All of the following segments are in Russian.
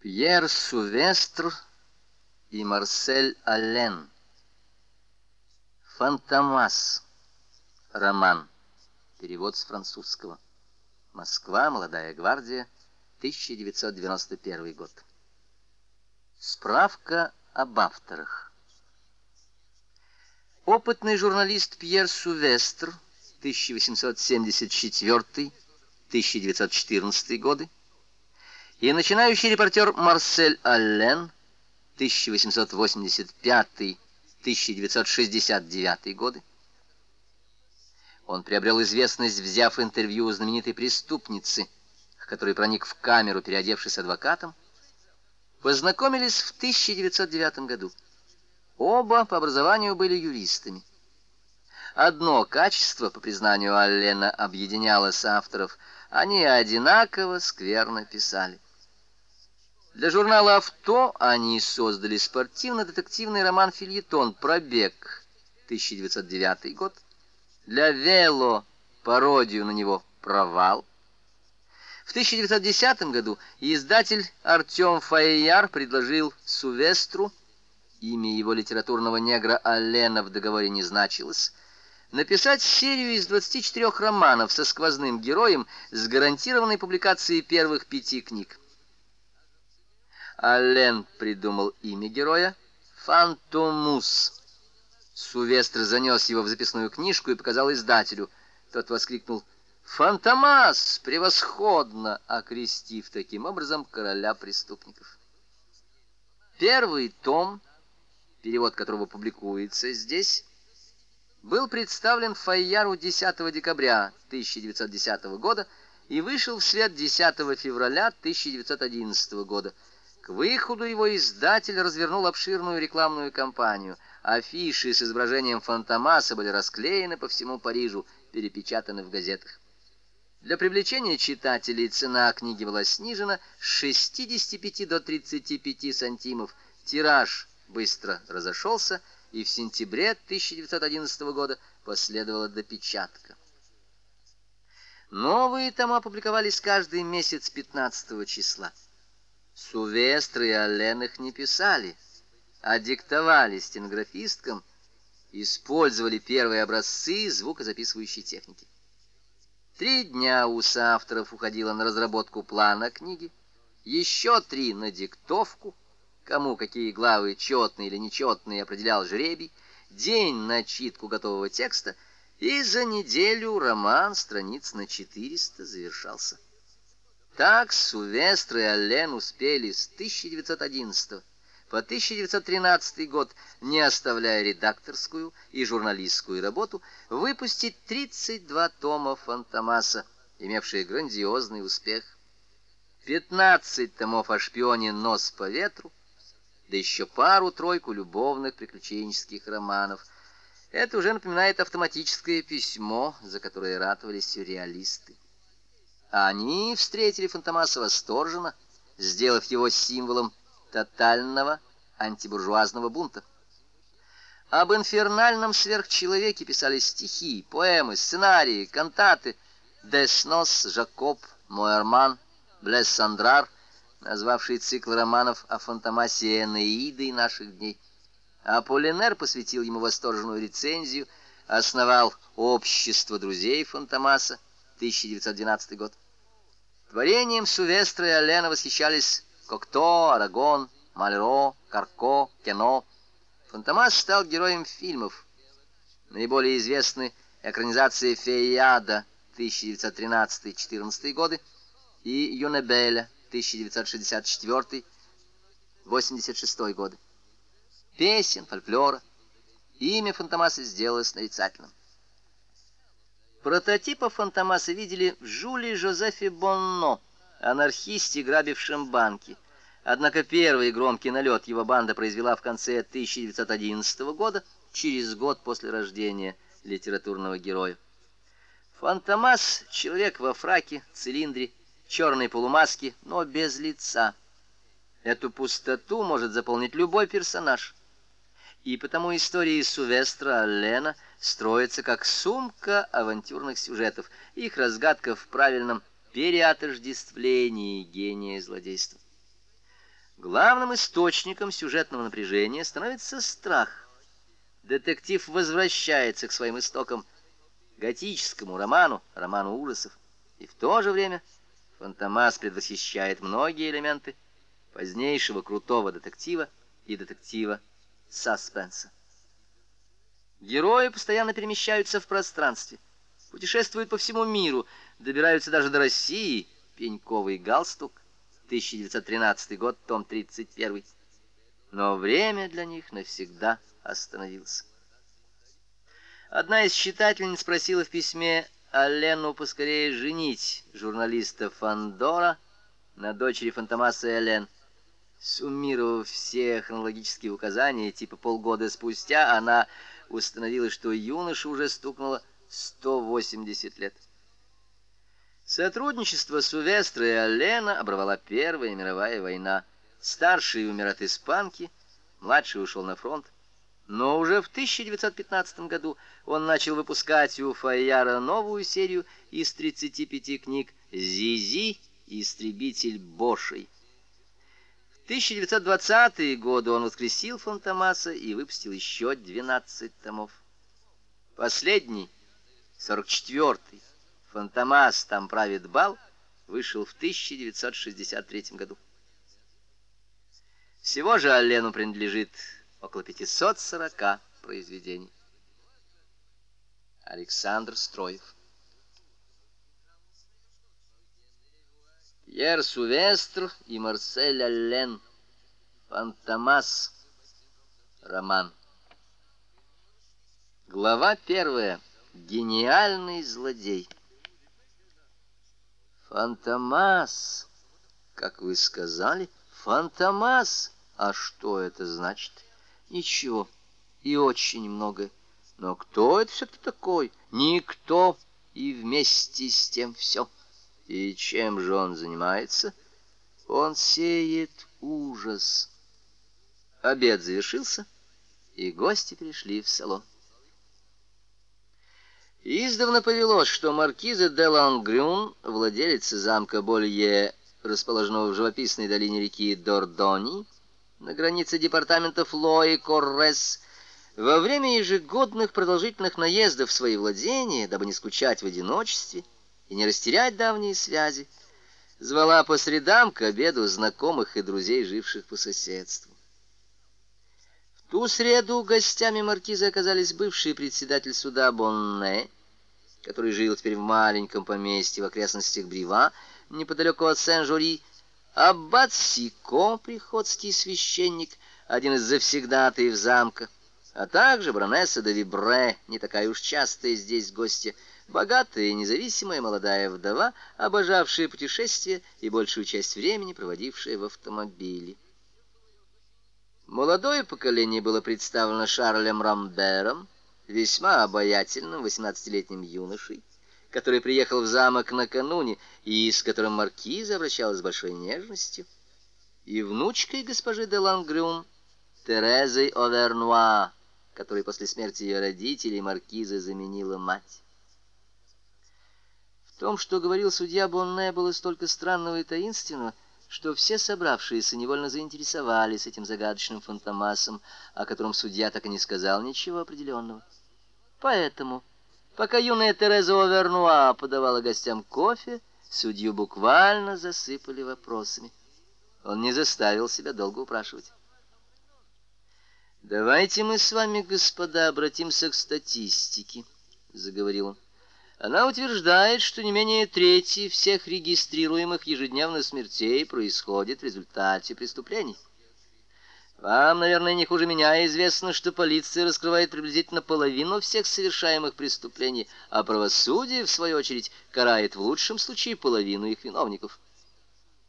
Пьер Сувестр и Марсель Аллен. Фантомас. Роман. Перевод с французского. Москва, Молодая гвардия, 1991 год. Справка об авторах. Опытный журналист Пьер Сувестр, 1874-1914 годы, и начинающий репортер Марсель Аллен, 1885-1969 годы, он приобрел известность, взяв интервью у знаменитой преступницы, который проник в камеру, переодевшись адвокатом, познакомились в 1909 году. Оба по образованию были юристами. Одно качество, по признанию Аллена, объединяло с авторов. Они одинаково скверно писали. Для журнала «Авто» они создали спортивно-детективный роман-фильетон «Пробег» 1909 год, для «Вело» пародию на него «Провал». В 1910 году издатель Артем Фаияр предложил Сувестру, имя его литературного негра Алена в договоре не значилось, написать серию из 24 романов со сквозным героем с гарантированной публикацией первых пяти книг. Ален придумал имя героя Фантомус. Сувестр занес его в записную книжку и показал издателю. Тот воскликнул «Фантомас! Превосходно!» окрестив таким образом короля преступников. Первый том, перевод которого публикуется здесь, был представлен Файяру 10 декабря 1910 года и вышел вслед 10 февраля 1911 года – к выходу его издатель развернул обширную рекламную кампанию. Афиши с изображением Фантомаса были расклеены по всему Парижу, перепечатаны в газетах. Для привлечения читателей цена книги была снижена с 65 до 35 сантимов. Тираж быстро разошелся, и в сентябре 1911 года последовала допечатка. Новые тома опубликовались каждый месяц 15 числа. Сувестры и Оленах не писали, а диктовали стенографисткам, использовали первые образцы звукозаписывающей техники. Три дня у соавторов уходило на разработку плана книги, еще три на диктовку, кому какие главы четные или нечетные определял жребий, день на читку готового текста, и за неделю роман страниц на 400 завершался. Так Сувестр и Аллен успели с 1911 по 1913 год, не оставляя редакторскую и журналистскую работу, выпустить 32 тома Фантомаса, имевшие грандиозный успех. 15 томов о шпионе «Нос по ветру», да еще пару-тройку любовных приключенческих романов. Это уже напоминает автоматическое письмо, за которое ратовали сюрреалисты. Они встретили Фантомаса восторженно, сделав его символом тотального антибуржуазного бунта. Об инфернальном сверхчеловеке писали стихи, поэмы, сценарии, кантаты. Деснос, Жакоб, Моерман, Блес Сандрар, назвавший цикл романов о Фантомасе Энеидой наших дней. Аполлинер посвятил ему восторженную рецензию, основал «Общество друзей Фантомаса» 1912 год. Творением Сувестра и Алена восхищались Кокто, Арагон, Мальро, Карко, Кено. Фантомас стал героем фильмов. Наиболее известны экранизации «Феяда» 1913-14 годы и «Юнебеля» 1964-86 годы. Песен, фольклора. Имя Фантомаса сделалось нарицательным. Прототипа Фантомаса видели в Жюле Жозефе Бонно, анархисте, грабившем банки. Однако первый громкий налет его банда произвела в конце 1911 года, через год после рождения литературного героя. Фантомас — человек во фраке, цилиндре, черной полумаске, но без лица. Эту пустоту может заполнить любой персонаж — и потому истории Сувестра Лена строятся как сумка авантюрных сюжетов, их разгадка в правильном переотождествлении гения и злодейства. Главным источником сюжетного напряжения становится страх. Детектив возвращается к своим истокам, готическому роману, роману ужасов, и в то же время Фантомас предвосхищает многие элементы позднейшего крутого детектива и детектива Саспенса. Герои постоянно перемещаются в пространстве, путешествуют по всему миру, добираются даже до России. Пеньковый галстук, 1913 год, том 31. Но время для них навсегда остановилось. Одна из читательниц спросила в письме Алену поскорее женить журналиста Фандора на дочери Фантомаса Элен. Суммировав все хронологические указания, типа полгода спустя, она установила, что юноша уже стукнуло 180 лет. Сотрудничество Сувестра и Аллена оборвала Первая мировая война. Старший умер от испанки, младший ушел на фронт. Но уже в 1915 году он начал выпускать у Файяра новую серию из 35 книг «Зизи. Истребитель Бошей». 1920-е годы он воскресил Фантомаса и выпустил еще 12 томов. Последний, 44-й, «Фантомас там правит бал», вышел в 1963 году. Всего же Аллену принадлежит около 540 произведений. Александр Строев Пьер Сувестр и Марсель Аллен. Фантомас. Роман. Глава первая. Гениальный злодей. Фантомас. Как вы сказали, Фантомас. А что это значит? Ничего. И очень много. Но кто это все-таки такой? Никто. И вместе с тем все. И чем же он занимается? Он сеет ужас. Обед завершился, и гости пришли в салон. Издавна повелось, что маркиза де Лангрюн, владелица замка Болье, расположенного в живописной долине реки Дордони, на границе департаментов Ло и Коррес, во время ежегодных продолжительных наездов в свои владения, дабы не скучать в одиночестве, и не растерять давние связи, звала по средам к обеду знакомых и друзей, живших по соседству. В ту среду гостями маркиза оказались бывший председатель суда Бонне, который жил теперь в маленьком поместье в окрестностях Брива, неподалеку от Сен-Жюри, аббат Сико, приходский священник, один из завсегдатаев замка, а также баронесса де Вибре, не такая уж частая здесь гостья, богатая и независимая молодая вдова, обожавшая путешествия и большую часть времени проводившая в автомобиле. Молодое поколение было представлено Шарлем Рамбером, весьма обаятельным 18-летним юношей, который приехал в замок накануне и с которым маркиза обращалась с большой нежностью, и внучкой госпожи де Лангрюм Терезой Овернуа, которой после смерти ее родителей маркиза заменила мать том, что говорил судья Бонне, было столько странного и таинственного, что все собравшиеся невольно заинтересовались этим загадочным фантомасом, о котором судья так и не сказал ничего определенного. Поэтому, пока юная Тереза Овернуа подавала гостям кофе, судью буквально засыпали вопросами. Он не заставил себя долго упрашивать. «Давайте мы с вами, господа, обратимся к статистике», — заговорил он. Она утверждает, что не менее трети всех регистрируемых ежедневно смертей происходит в результате преступлений. Вам, наверное, не хуже меня известно, что полиция раскрывает приблизительно половину всех совершаемых преступлений, а правосудие, в свою очередь, карает в лучшем случае половину их виновников.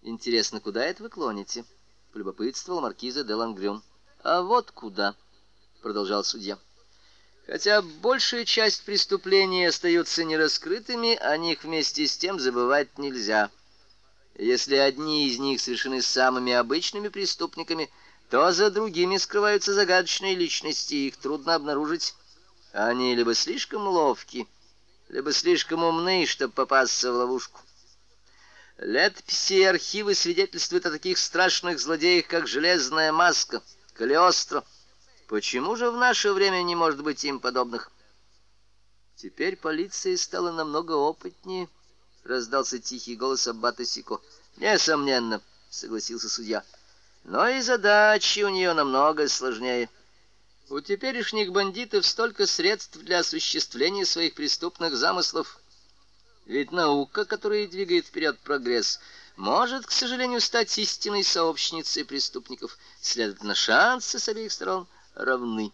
Интересно, куда это вы клоните? Полюбопытствовал маркиза де Лангрюн. А вот куда, продолжал судья. Хотя большая часть преступлений остаются нераскрытыми, о них вместе с тем забывать нельзя. Если одни из них совершены самыми обычными преступниками, то за другими скрываются загадочные личности, их трудно обнаружить. Они либо слишком ловки, либо слишком умны, чтобы попасться в ловушку. Летописи и архивы свидетельствуют о таких страшных злодеях, как «Железная маска», «Калиостро», Почему же в наше время не может быть им подобных? Теперь полиция стала намного опытнее, раздался тихий голос аббата Сико. Несомненно, согласился судья. Но и задачи у нее намного сложнее. У теперешних бандитов столько средств для осуществления своих преступных замыслов. Ведь наука, которая двигает вперед прогресс, может, к сожалению, стать истинной сообщницей преступников. Следовательно, шансы с обеих сторон – равны.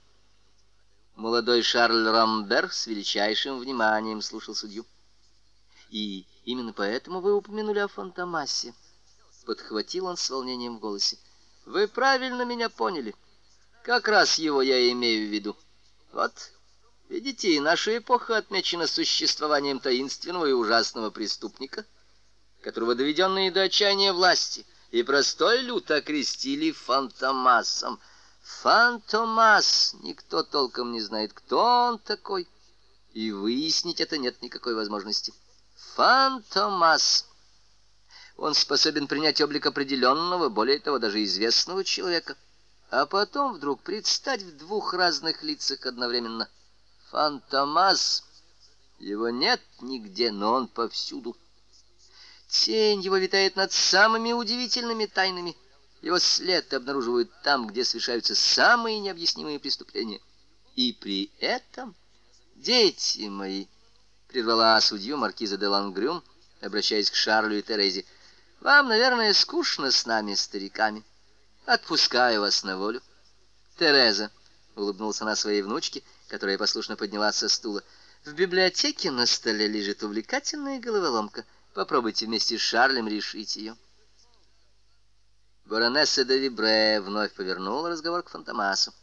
Молодой Шарль Рамбер с величайшим вниманием слушал судью. И именно поэтому вы упомянули о Фантомасе. Подхватил он с волнением в голосе. Вы правильно меня поняли. Как раз его я имею в виду. Вот, видите, наша эпоха отмечена существованием таинственного и ужасного преступника, которого доведенные до отчаяния власти и простой люд окрестили Фантомасом — Фантомас! Никто толком не знает, кто он такой, и выяснить это нет никакой возможности. Фантомас! Он способен принять облик определенного, более того, даже известного человека, а потом вдруг предстать в двух разных лицах одновременно. Фантомас! Его нет нигде, но он повсюду. Тень его витает над самыми удивительными тайнами — его след обнаруживают там, где совершаются самые необъяснимые преступления. И при этом, дети мои, — прервала судью маркиза де Лангрюм, обращаясь к Шарлю и Терезе, — вам, наверное, скучно с нами, стариками. Отпускаю вас на волю. Тереза, — улыбнулся она своей внучке, которая послушно поднялась со стула, — в библиотеке на столе лежит увлекательная головоломка. Попробуйте вместе с Шарлем решить ее. Баронесса де Вибре вновь повернула разговор к Фантомасу.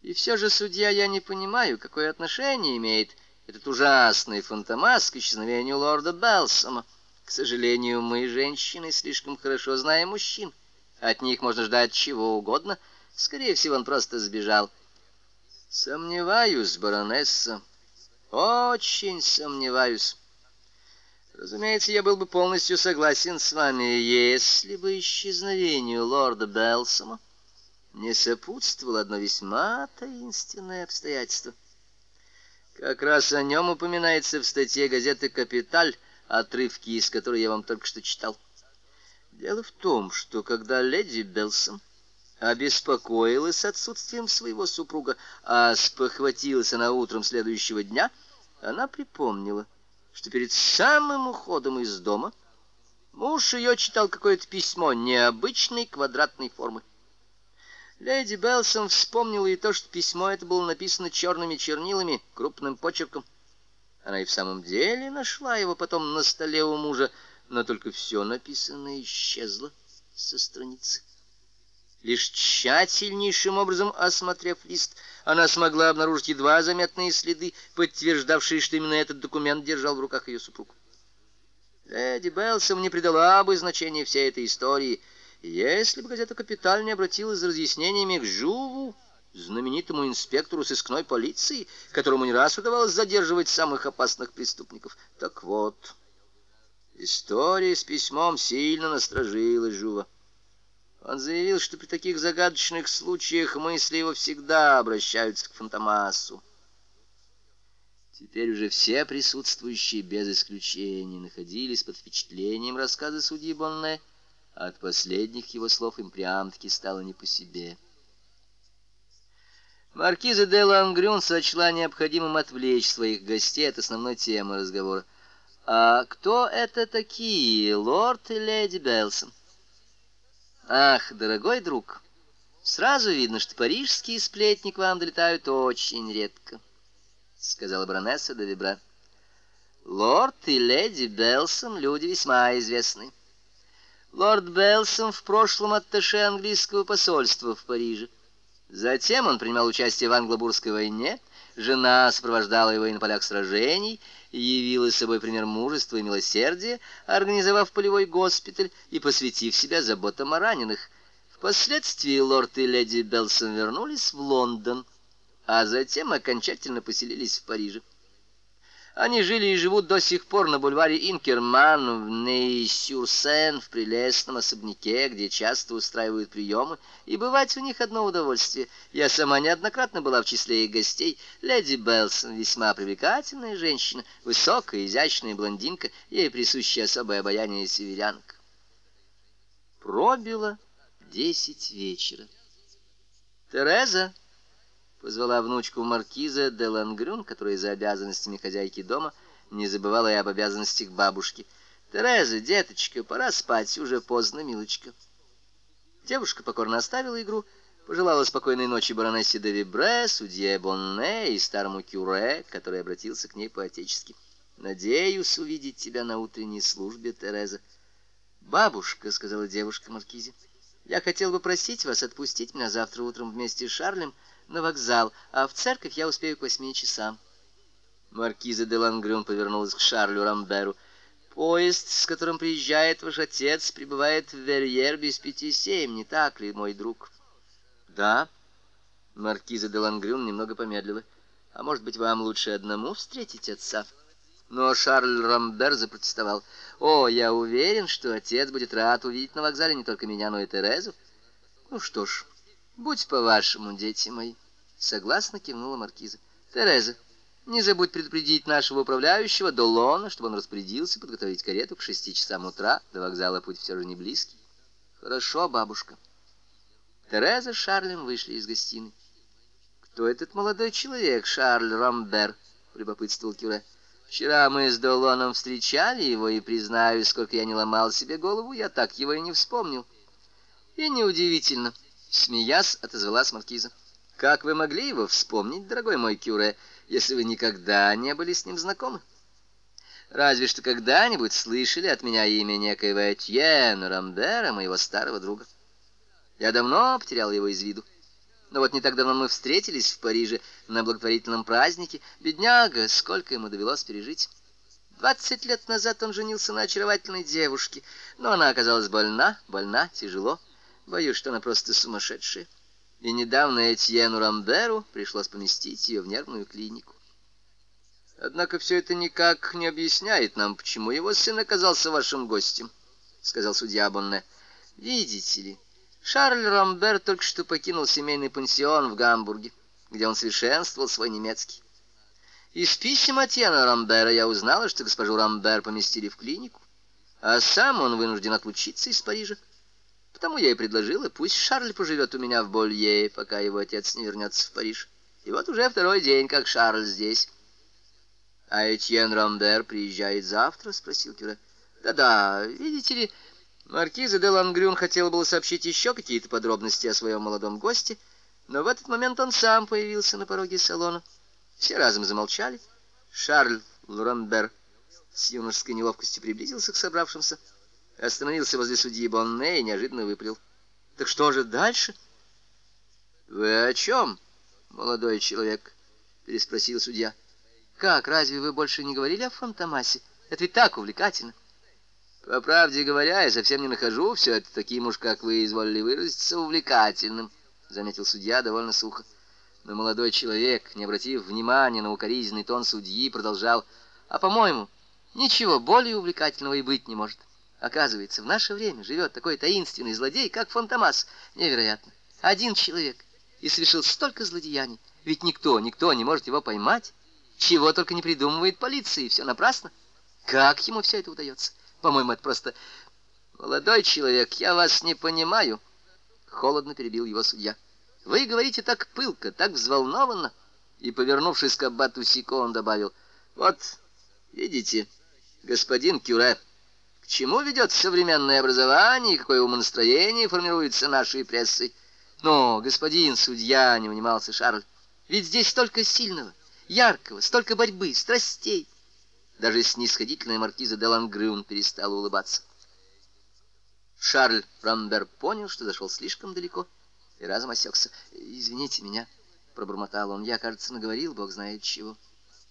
И все же, судья, я не понимаю, какое отношение имеет этот ужасный Фантомас к исчезновению лорда Белсома. К сожалению, мы, женщины, слишком хорошо знаем мужчин. От них можно ждать чего угодно. Скорее всего, он просто сбежал. Сомневаюсь, баронесса. Очень сомневаюсь. Разумеется, я был бы полностью согласен с вами, если бы исчезновению лорда Белсома не сопутствовало одно весьма таинственное обстоятельство. Как раз о нем упоминается в статье газеты «Капиталь», отрывки из которой я вам только что читал. Дело в том, что когда леди Белсон обеспокоилась отсутствием своего супруга, а спохватилась она утром следующего дня, она припомнила — что перед самым уходом из дома муж ее читал какое-то письмо необычной квадратной формы. Леди Белсон вспомнила и то, что письмо это было написано черными чернилами, крупным почерком. Она и в самом деле нашла его потом на столе у мужа, но только все написанное исчезло со страницы. Лишь тщательнейшим образом осмотрев лист, она смогла обнаружить едва заметные следы, подтверждавшие, что именно этот документ держал в руках ее супруг. Леди Белсом не придала бы значения всей этой истории, если бы газета «Капиталь» не обратилась за разъяснениями к Жуву, знаменитому инспектору сыскной полиции, которому не раз удавалось задерживать самых опасных преступников. Так вот, история с письмом сильно насторожила Жува. Он заявил, что при таких загадочных случаях мысли его всегда обращаются к фантомасу. Теперь уже все присутствующие без исключения находились под впечатлением рассказа судьи Бонне, а от последних его слов им прям-таки стало не по себе. Маркиза де Лангрюн сочла необходимым отвлечь своих гостей от основной темы разговора. «А кто это такие, лорд и леди Белсон?» Ах, дорогой друг, сразу видно, что парижские сплетни к вам долетают очень редко, сказала баронесса де Вибра. Лорд и леди Белсон люди весьма известны. Лорд Белсон в прошлом атташе английского посольства в Париже. Затем он принимал участие в Англобурской войне, жена сопровождала его и на полях сражений — явила собой пример мужества и милосердия, организовав полевой госпиталь и посвятив себя заботам о раненых. Впоследствии лорд и леди Белсон вернулись в Лондон, а затем окончательно поселились в Париже. Они жили и живут до сих пор на бульваре Инкерман, в Ней-Сюрсен, в прелестном особняке, где часто устраивают приемы, и бывать у них одно удовольствие. Я сама неоднократно была в числе их гостей. Леди Белсон весьма привлекательная женщина, высокая, изящная блондинка, ей присущее особое обаяние северянка. Пробило десять вечера. Тереза позвала внучку маркиза де Лангрюн, которая за обязанностями хозяйки дома не забывала и об обязанностях бабушки. «Тереза, деточка, пора спать, уже поздно, милочка». Девушка покорно оставила игру, пожелала спокойной ночи баронессе де Вибре, судье Бонне и старому Кюре, который обратился к ней по-отечески. «Надеюсь увидеть тебя на утренней службе, Тереза». «Бабушка», — сказала девушка Маркизе, — «я хотел бы просить вас отпустить меня завтра утром вместе с Шарлем, — на вокзал, а в церковь я успею к восьми часам». Маркиза де Лангрюн повернулась к Шарлю Рамберу. «Поезд, с которым приезжает ваш отец, прибывает в Верьер без пяти семь, не так ли, мой друг?» «Да». Маркиза де Лангрюн немного помедлила. «А может быть, вам лучше одному встретить отца?» Но Шарль Рамбер запротестовал. «О, я уверен, что отец будет рад увидеть на вокзале не только меня, но и Терезу». «Ну что ж, «Будь по-вашему, дети мои», — согласно кивнула маркиза. «Тереза, не забудь предупредить нашего управляющего Долона, чтобы он распорядился подготовить карету к шести часам утра. До вокзала путь все же не близкий». «Хорошо, бабушка». Тереза с Шарлем вышли из гостиной. «Кто этот молодой человек, Шарль Рамбер?» — любопытствовал Кюре. «Вчера мы с Долоном встречали его, и, признаюсь, сколько я не ломал себе голову, я так его и не вспомнил». «И неудивительно». Смеясь, отозвалась маркиза. «Как вы могли его вспомнить, дорогой мой Кюре, если вы никогда не были с ним знакомы? Разве что когда-нибудь слышали от меня имя некоего Этьена Рамбера, моего старого друга. Я давно потерял его из виду. Но вот не так давно мы встретились в Париже на благотворительном празднике. Бедняга, сколько ему довелось пережить!» Двадцать лет назад он женился на очаровательной девушке, но она оказалась больна, больна, тяжело. Боюсь, что она просто сумасшедшая. И недавно Этьену Рамберу пришлось поместить ее в нервную клинику. Однако все это никак не объясняет нам, почему его сын оказался вашим гостем, — сказал судья Бонне. — Видите ли, Шарль Рамбер только что покинул семейный пансион в Гамбурге, где он совершенствовал свой немецкий. Из писем Атьяна Рамбера я узнала, что госпожу Рамбер поместили в клинику, а сам он вынужден отлучиться из Парижа. Потому я и предложила, пусть Шарль поживет у меня в Болье, пока его отец не вернется в Париж. И вот уже второй день, как Шарль здесь. — А Этьен Рамбер приезжает завтра? — спросил Кюре. Да — Да-да, видите ли, маркиза де Лангрюн хотела было сообщить еще какие-то подробности о своем молодом госте, но в этот момент он сам появился на пороге салона. Все разом замолчали. Шарль Лурандер с юношеской неловкостью приблизился к собравшимся остановился возле судьи Бонне и неожиданно выпрел. «Так что же дальше?» «Вы о чем, молодой человек?» — переспросил судья. «Как, разве вы больше не говорили о Фантомасе? Это ведь так увлекательно!» «По правде говоря, я совсем не нахожу все это таким уж, как вы изволили выразиться, увлекательным», — заметил судья довольно сухо. Но молодой человек, не обратив внимания на укоризненный тон судьи, продолжал, «А, по-моему, ничего более увлекательного и быть не может». Оказывается, в наше время живет такой таинственный злодей, как Фантомас. Невероятно. Один человек и совершил столько злодеяний. Ведь никто, никто не может его поймать. Чего только не придумывает полиция, и все напрасно. Как ему все это удается? По-моему, это просто... Молодой человек, я вас не понимаю. Холодно перебил его судья. Вы говорите так пылко, так взволнованно. И, повернувшись к аббату Сико, он добавил. Вот, видите, господин Кюре чему ведет современное образование и какое умонастроение формируется нашей прессой. Но, господин судья, не унимался Шарль, ведь здесь столько сильного, яркого, столько борьбы, страстей. Даже снисходительная маркиза де Лангрюн перестала улыбаться. Шарль Рамбер понял, что зашел слишком далеко, и разом осекся. «Извините меня», — пробормотал он, — «я, кажется, наговорил, бог знает чего».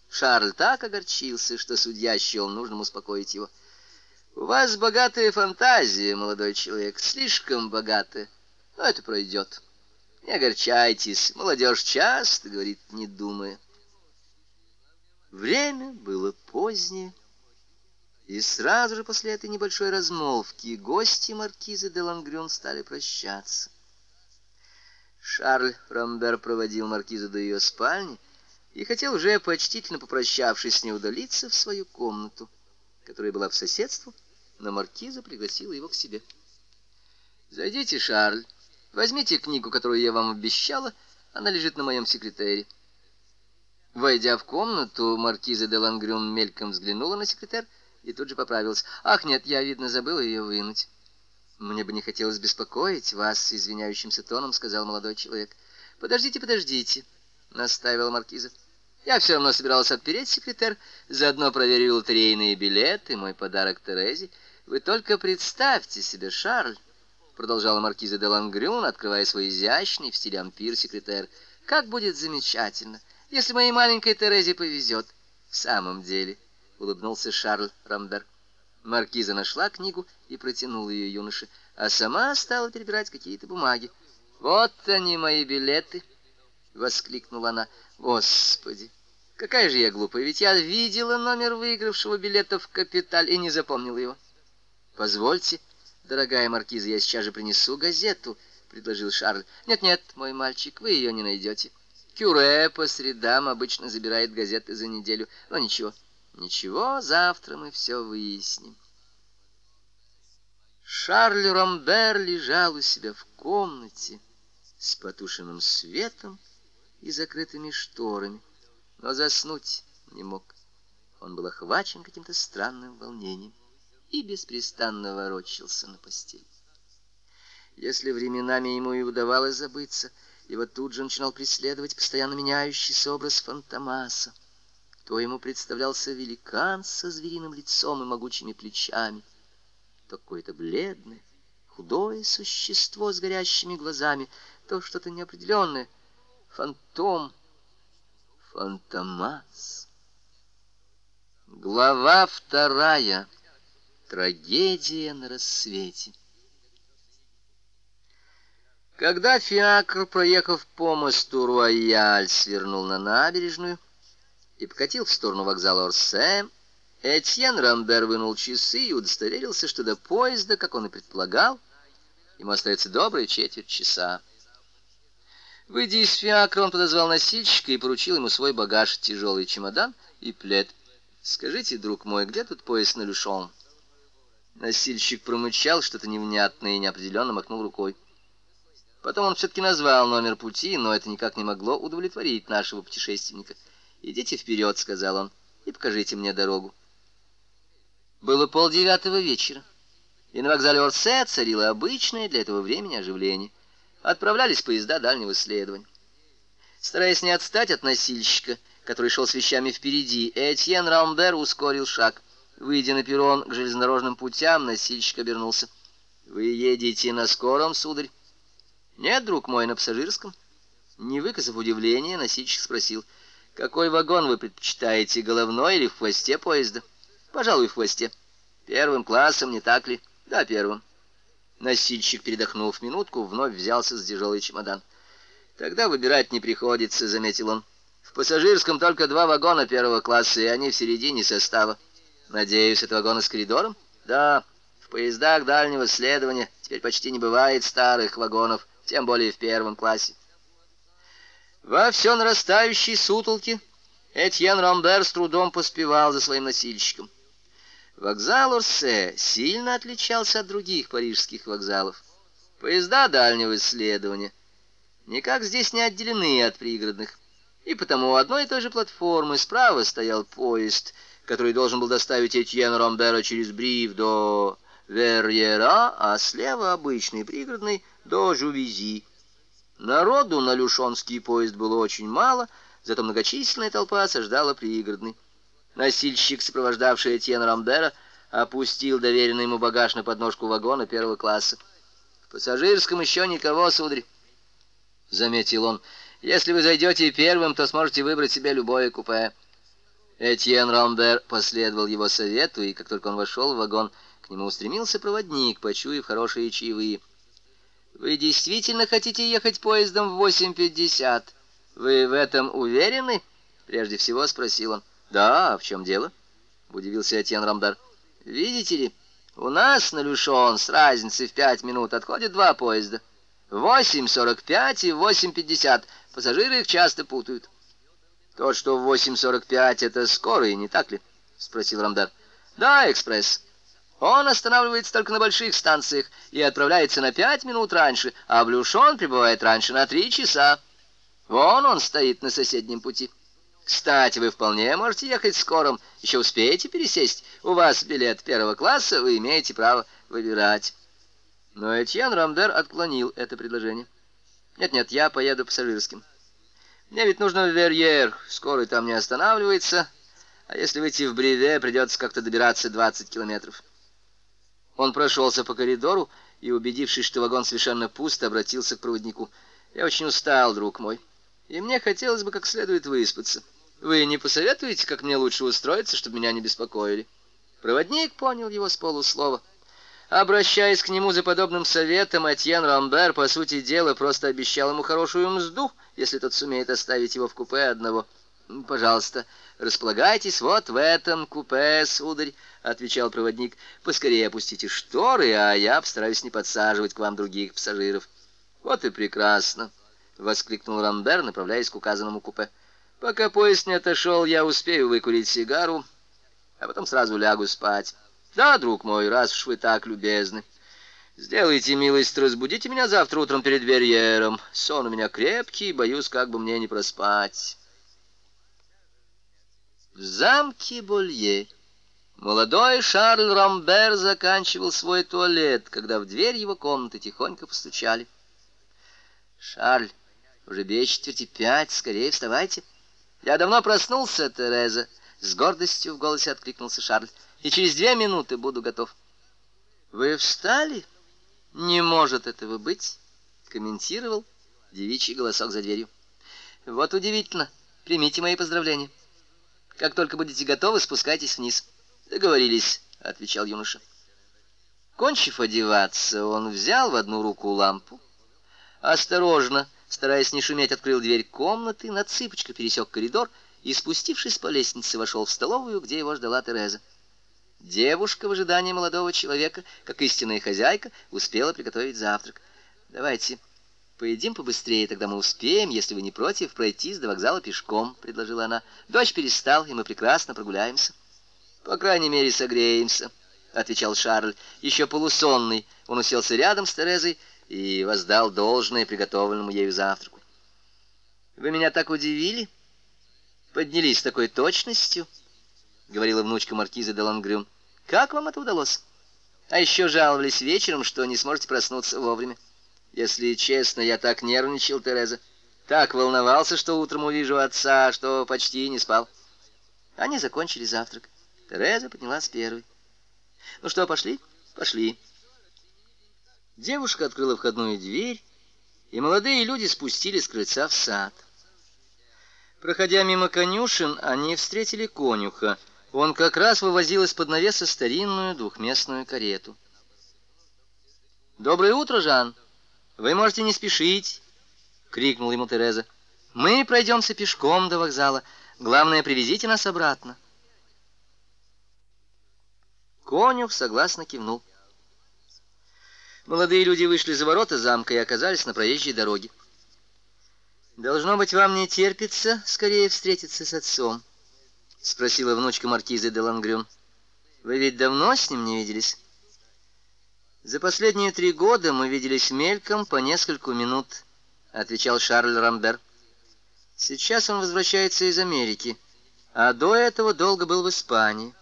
Шарль так огорчился, что судья счел нужным успокоить его — у вас богатая фантазия, молодой человек, слишком богатая. Но это пройдет. Не огорчайтесь, молодежь часто говорит, не думая. Время было позднее, и сразу же после этой небольшой размолвки гости маркизы де Лангрюн стали прощаться. Шарль Рамбер проводил маркизу до ее спальни и хотел уже почтительно попрощавшись с ней удалиться в свою комнату, которая была в соседству, но маркиза пригласила его к себе. «Зайдите, Шарль, возьмите книгу, которую я вам обещала, она лежит на моем секретаре». Войдя в комнату, маркиза де Лангрюн мельком взглянула на секретарь и тут же поправилась. «Ах, нет, я, видно, забыла ее вынуть». «Мне бы не хотелось беспокоить вас», — извиняющимся тоном сказал молодой человек. «Подождите, подождите», — наставила маркиза. «Я все равно собирался отпереть секретарь, заодно проверил лотерейные билеты, мой подарок Терезе». «Вы только представьте себе, Шарль!» продолжала маркиза де Лангрюн, открывая свой изящный в стиле ампир секретер. «Как будет замечательно, если моей маленькой Терезе повезет!» «В самом деле», — улыбнулся Шарль Рамбер. Маркиза нашла книгу и протянула ее юноше, а сама стала перебирать какие-то бумаги. «Вот они, мои билеты!» — воскликнула она. «Господи! Какая же я глупая, ведь я видела номер выигравшего билета в «Капиталь» и не запомнила его». Позвольте, дорогая маркиза, я сейчас же принесу газету, предложил Шарль. Нет-нет, мой мальчик, вы ее не найдете. Кюре по средам обычно забирает газеты за неделю. Но ничего, ничего, завтра мы все выясним. Шарль Ромбер лежал у себя в комнате с потушенным светом и закрытыми шторами, но заснуть не мог. Он был охвачен каким-то странным волнением и беспрестанно ворочался на постели. Если временами ему и удавалось забыться, его тут же начинал преследовать постоянно меняющийся образ Фантомаса. То ему представлялся великан со звериным лицом и могучими плечами, то какое-то бледное, худое существо с горящими глазами, то что-то неопределенное, фантом, фантомас. Глава вторая. Трагедия на рассвете. Когда Фиакр, проехав по мосту Рояль, свернул на набережную и покатил в сторону вокзала Орсе, Этьен Рамбер вынул часы и удостоверился, что до поезда, как он и предполагал, ему остается добрая четверть часа. Выйдя из Фиакра, он подозвал носильщика и поручил ему свой багаж, тяжелый чемодан и плед. «Скажите, друг мой, где тут поезд на Люшон?» Носильщик промычал что-то невнятное и неопределенно махнул рукой. Потом он все-таки назвал номер пути, но это никак не могло удовлетворить нашего путешественника. «Идите вперед», — сказал он, — «и покажите мне дорогу». Было полдевятого вечера, и на вокзале Орсе царило обычное для этого времени оживление. Отправлялись поезда дальнего следования. Стараясь не отстать от носильщика, который шел с вещами впереди, Этьен Рамбер ускорил шаг — Выйдя на перрон к железнодорожным путям, носильщик обернулся. «Вы едете на скором, сударь?» «Нет, друг мой, на пассажирском». Не выказав удивления, носильщик спросил, «Какой вагон вы предпочитаете, головной или в хвосте поезда?» «Пожалуй, в хвосте». «Первым классом, не так ли?» «Да, первым». Носильщик, передохнув минутку, вновь взялся за тяжелый чемодан. «Тогда выбирать не приходится», — заметил он. «В пассажирском только два вагона первого класса, и они в середине состава». Надеюсь, это вагоны с коридором? Да, в поездах дальнего следования теперь почти не бывает старых вагонов, тем более в первом классе. Во все нарастающей сутолке Этьен Ромбер с трудом поспевал за своим носильщиком. Вокзал Орсе сильно отличался от других парижских вокзалов. Поезда дальнего исследования никак здесь не отделены от пригородных. И потому у одной и той же платформы справа стоял поезд — который должен был доставить Этьена Ромбера через Брив до Верьера, а слева обычный пригородный до Жувизи. Народу на Люшонский поезд было очень мало, зато многочисленная толпа осаждала пригородный. Носильщик, сопровождавший Этьена Ромбера, опустил доверенный ему багаж на подножку вагона первого класса. «В пассажирском еще никого, сударь», — заметил он. «Если вы зайдете первым, то сможете выбрать себе любое купе». Этьен Ромбер последовал его совету, и как только он вошел в вагон, к нему устремился проводник, почуяв хорошие чаевые. «Вы действительно хотите ехать поездом в 8.50? Вы в этом уверены?» Прежде всего спросил он. «Да, а в чем дело?» — удивился Этьен Рамбер. «Видите ли, у нас на Люшон с разницей в пять минут отходят два поезда. 8.45 и 8.50. Пассажиры их часто путают». То, что в 8.45, это скорый, не так ли? Спросил Рамдар. Да, экспресс. Он останавливается только на больших станциях и отправляется на пять минут раньше, а Блюшон прибывает раньше на три часа. Вон он стоит на соседнем пути. Кстати, вы вполне можете ехать скором. Еще успеете пересесть. У вас билет первого класса, вы имеете право выбирать. Но Этьен Рамдер отклонил это предложение. Нет-нет, я поеду пассажирским. Мне ведь нужно в Верьер, скорый там не останавливается, а если выйти в Бреве, придется как-то добираться 20 километров. Он прошелся по коридору и, убедившись, что вагон совершенно пуст, обратился к проводнику. «Я очень устал, друг мой, и мне хотелось бы как следует выспаться. Вы не посоветуете, как мне лучше устроиться, чтобы меня не беспокоили?» Проводник понял его с полуслова Обращаясь к нему за подобным советом, Атьен Рамбер, по сути дела, просто обещал ему хорошую мзду, если тот сумеет оставить его в купе одного. «Пожалуйста, располагайтесь вот в этом купе, сударь», — отвечал проводник. «Поскорее опустите шторы, а я постараюсь не подсаживать к вам других пассажиров». «Вот и прекрасно», — воскликнул Рамбер, направляясь к указанному купе. «Пока поезд не отошел, я успею выкурить сигару, а потом сразу лягу спать». Да, друг мой, раз уж вы так любезны. Сделайте милость, разбудите меня завтра утром перед Верьером. Сон у меня крепкий, боюсь, как бы мне не проспать. В замке Болье молодой Шарль Рамбер заканчивал свой туалет, когда в дверь его комнаты тихонько постучали. «Шарль, уже без четверти пять, скорее вставайте!» «Я давно проснулся, Тереза!» С гордостью в голосе откликнулся Шарль и через две минуты буду готов. Вы встали? Не может этого быть, комментировал девичий голосок за дверью. Вот удивительно. Примите мои поздравления. Как только будете готовы, спускайтесь вниз. Договорились, отвечал юноша. Кончив одеваться, он взял в одну руку лампу, осторожно, стараясь не шуметь, открыл дверь комнаты, на цыпочках пересек коридор и, спустившись по лестнице, вошел в столовую, где его ждала Тереза. Девушка в ожидании молодого человека, как истинная хозяйка, успела приготовить завтрак. «Давайте поедим побыстрее, тогда мы успеем, если вы не против, пройтись до вокзала пешком», — предложила она. «Дождь перестал, и мы прекрасно прогуляемся». «По крайней мере, согреемся», — отвечал Шарль. Еще полусонный, он уселся рядом с Терезой и воздал должное приготовленному ею завтраку. «Вы меня так удивили?» «Поднялись с такой точностью?» говорила внучка маркиза де Лангрюм. «Как вам это удалось? А еще жаловались вечером, что не сможете проснуться вовремя. Если честно, я так нервничал, Тереза. Так волновался, что утром увижу отца, что почти не спал». Они закончили завтрак. Тереза поднялась первой. «Ну что, пошли?» «Пошли». Девушка открыла входную дверь, и молодые люди спустились с крыльца в сад. Проходя мимо конюшен, они встретили конюха — он как раз вывозил из-под навеса старинную двухместную карету. «Доброе утро, Жан! Вы можете не спешить!» — крикнула ему Тереза. «Мы пройдемся пешком до вокзала. Главное, привезите нас обратно». Конюх согласно кивнул. Молодые люди вышли за ворота замка и оказались на проезжей дороге. «Должно быть, вам не терпится скорее встретиться с отцом», — спросила внучка маркизы де Лангрюн. «Вы ведь давно с ним не виделись?» «За последние три года мы виделись мельком по нескольку минут», — отвечал Шарль Рамбер. «Сейчас он возвращается из Америки, а до этого долго был в Испании».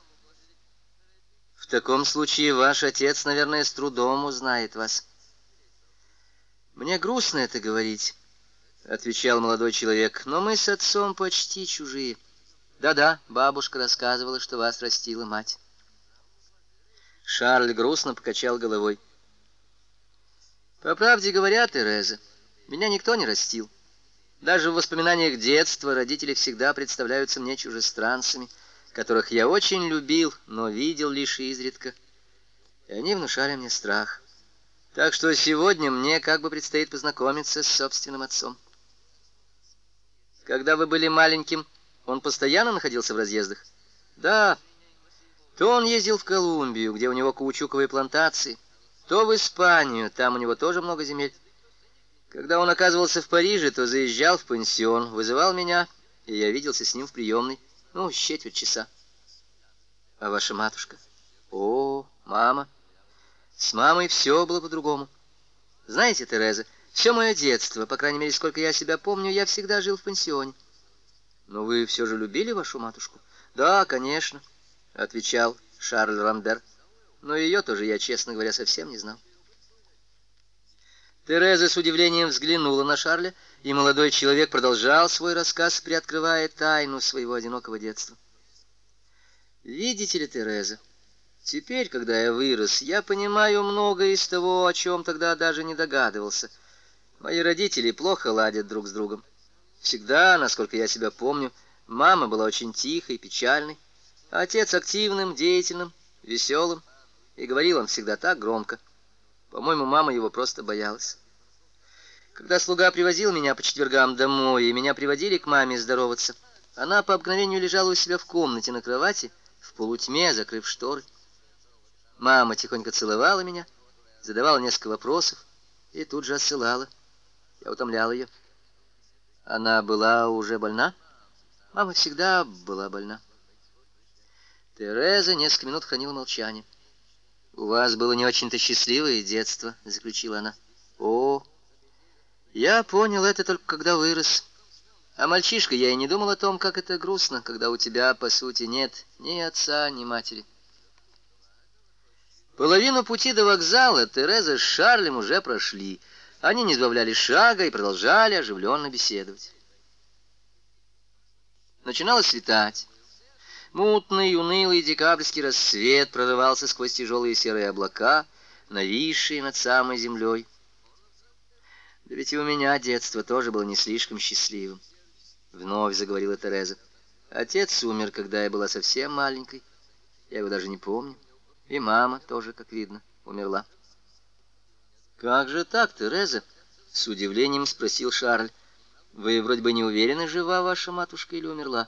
«В таком случае ваш отец, наверное, с трудом узнает вас». «Мне грустно это говорить», — отвечал молодой человек, — «но мы с отцом почти чужие». Да-да, бабушка рассказывала, что вас растила мать. Шарль грустно покачал головой. По правде говоря, Тереза, меня никто не растил. Даже в воспоминаниях детства родители всегда представляются мне чужестранцами, которых я очень любил, но видел лишь изредка. И они внушали мне страх. Так что сегодня мне как бы предстоит познакомиться с собственным отцом. Когда вы были маленьким, он постоянно находился в разъездах? Да. То он ездил в Колумбию, где у него каучуковые плантации, то в Испанию, там у него тоже много земель. Когда он оказывался в Париже, то заезжал в пансион, вызывал меня, и я виделся с ним в приемной, ну, четверть часа. А ваша матушка? О, мама. С мамой все было по-другому. Знаете, Тереза, все мое детство, по крайней мере, сколько я себя помню, я всегда жил в пансионе. Но вы все же любили вашу матушку? Да, конечно, отвечал Шарль Рандер. Но ее тоже я, честно говоря, совсем не знал. Тереза с удивлением взглянула на Шарля, и молодой человек продолжал свой рассказ, приоткрывая тайну своего одинокого детства. Видите ли, Тереза, теперь, когда я вырос, я понимаю многое из того, о чем тогда даже не догадывался. Мои родители плохо ладят друг с другом. Всегда, насколько я себя помню, мама была очень тихой, печальной, а отец активным, деятельным, веселым, и говорил он всегда так громко. По-моему, мама его просто боялась. Когда слуга привозил меня по четвергам домой, и меня приводили к маме здороваться, она по обыкновению лежала у себя в комнате на кровати, в полутьме, закрыв шторы. Мама тихонько целовала меня, задавала несколько вопросов и тут же отсылала. Я утомлял ее. Она была уже больна? Мама всегда была больна. Тереза несколько минут хранила молчание. «У вас было не очень-то счастливое детство», — заключила она. «О, я понял это только когда вырос. А мальчишка, я и не думал о том, как это грустно, когда у тебя, по сути, нет ни отца, ни матери». Половину пути до вокзала Тереза с Шарлем уже прошли — они не сбавляли шага и продолжали оживленно беседовать. Начинало светать. Мутный, унылый декабрьский рассвет прорывался сквозь тяжелые серые облака, нависшие над самой землей. Да ведь и у меня детство тоже было не слишком счастливым. Вновь заговорила Тереза. Отец умер, когда я была совсем маленькой. Я его даже не помню. И мама тоже, как видно, умерла. «Как же так, Тереза?» — с удивлением спросил Шарль. «Вы вроде бы не уверены, жива ваша матушка или умерла?»